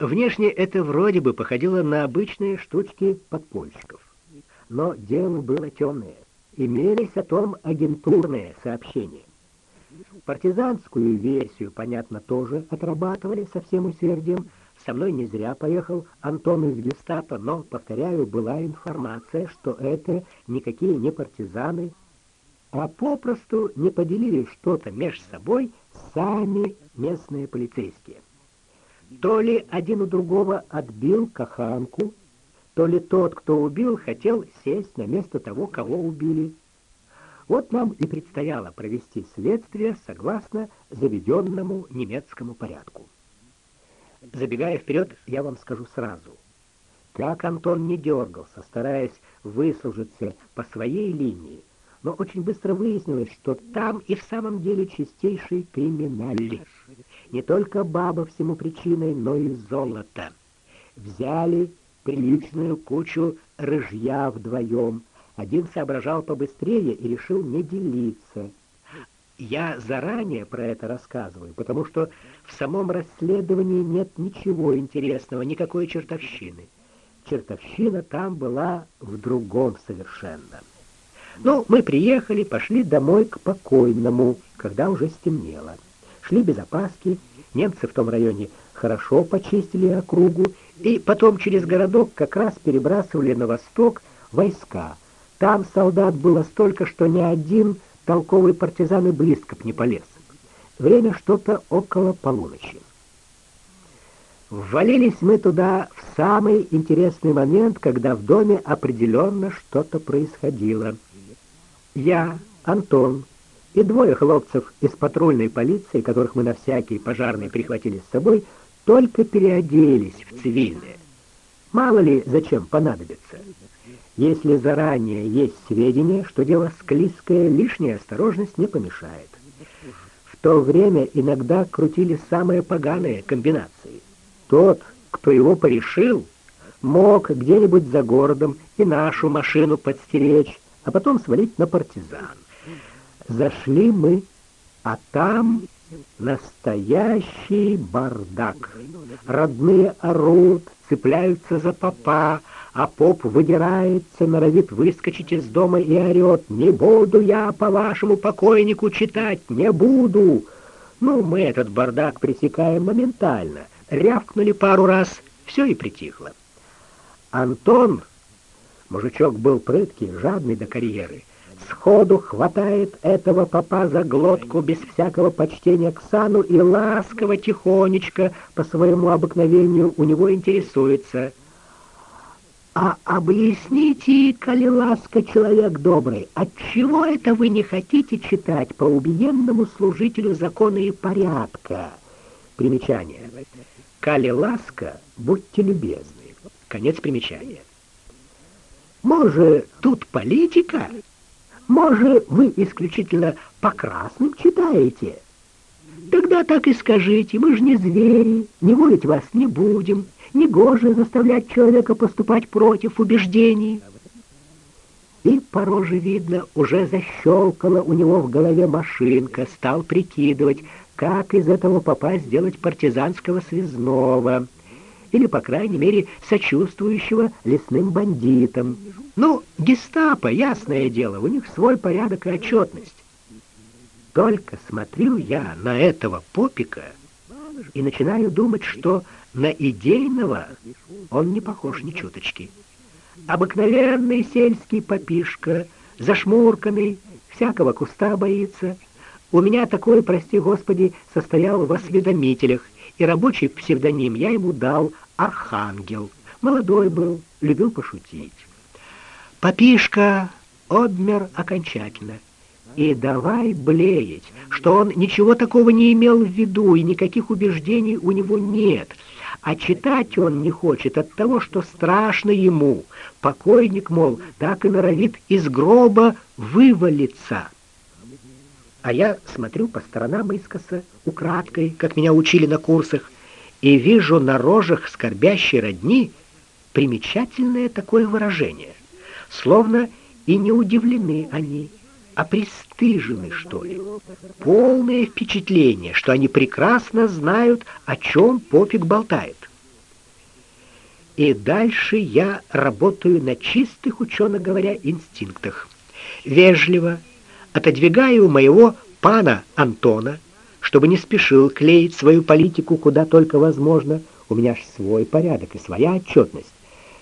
Внешне это вроде бы походило на обычные штучки подпольщиков. Но дело было темное. Имелись о том агентурные сообщения. Партизанскую версию, понятно, тоже отрабатывали со всем усердием. Со мной не зря поехал Антон из гестапо, но, повторяю, была информация, что это никакие не партизаны, а попросту не поделили что-то между собой сами местные полицейские. То ли один у другого отбил каханку, то ли тот, кто убил, хотел сесть на место того, кого убили. Вот нам и предстояло провести следствие согласно заведенному немецкому порядку. Забегая вперед, я вам скажу сразу. Как Антон не дергался, стараясь выслужиться по своей линии, но очень быстро выяснилось, что там и в самом деле чистейший криминаль. Не только баба всему причиной, но и золото. Взяли приличную кучу рыжья вдвоем. Один соображал побыстрее и решил не делиться. Я заранее про это рассказываю, потому что в самом расследовании нет ничего интересного, никакой чертовщины. Чертовщина там была в другом совершенно. Ну, мы приехали, пошли домой к покойному, когда уже стемнело. Шли без опаски, немцы в том районе хорошо почистили округу, и потом через городок как раз перебрасывали на восток войска. Там солдат было столько, что ни один толковый партизан и близко б не полез. Время что-то около полуночи. Ввалились мы туда в самый интересный момент, когда в доме определенно что-то происходило. Я, Антон и двое хлопцев из патрульной полиции, которых мы на всякий пожарный прихватили с собой, только переоделись в цивильные. Мало ли зачем понадобится. Если заранее есть сведения, что дело склизкое, лишняя осторожность не помешает. В то время иногда крутили самые поганые комбинации. Тот, кто его порешил, мог где-нибудь за городом и нашу машину подстеречь, а потом свалить на партизан. Зашли мы, а там настоящий бардак. Родные орут, цепляются за попа, а поп выдирается, норовит выскочить из дома и орет «Не буду я по вашему покойнику читать, не буду!» Ну, мы этот бардак пресекаем моментально. Рявкнули пару раз, все и притихло. Антон Мужичок был прыткий, жадный до карьеры. Сходу хватает этого попа за глотку без всякого почтения к сану и ласково, тихонечко, по своему обыкновению, у него интересуется. «А объясните, коли ласка, человек добрый, отчего это вы не хотите читать по убиенному служителю закона и порядка?» Примечание. «Коли ласка, будьте любезны». Конец примечания. Может, тут политика? Может, вы исключительно по красным читаете? Тогда так и скажите, мы же не звери, не волить вас не будем, не гоже заставлять человека поступать против убеждений. И по роже видно, уже защелкала у него в голове машинка, стал прикидывать, как из этого попасть сделать партизанского связного или, по крайней мере, сочувствующего лесным бандитам. Ну, гестапо, ясное дело, у них свой порядок и отчетность. Только смотрю я на этого попика и начинаю думать, что на идейного он не похож ни чуточки. Обыкновенный сельский попишка, зашмурканный, всякого куста боится. У меня такой, прости господи, состоял в осведомителях — и рабочий псевдоним я ему дал Архангел. Молодой был, любил пошутить. Попишка обмер окончательно. И давай блеять, что он ничего такого не имел в виду, и никаких убеждений у него нет. А читать он не хочет от того, что страшно ему. Покойник, мол, так и норовит из гроба вывалиться. А я смотрю по сторонам искоса, украдкой, как меня учили на курсах, и вижу на рожах скорбящей родни примечательное такое выражение, словно и не удивлены они, а пристыжены, что ли. Полное впечатление, что они прекрасно знают, о чем Попик болтает. И дальше я работаю на чистых, учено говоря, инстинктах. Вежливо отодвигаю моего пана Антона, чтобы не спешил клеить свою политику куда только возможно. У меня ж свой порядок и своя отчетность.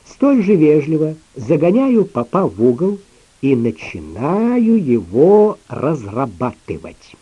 Столь же вежливо загоняю папа в угол и начинаю его разрабатывать.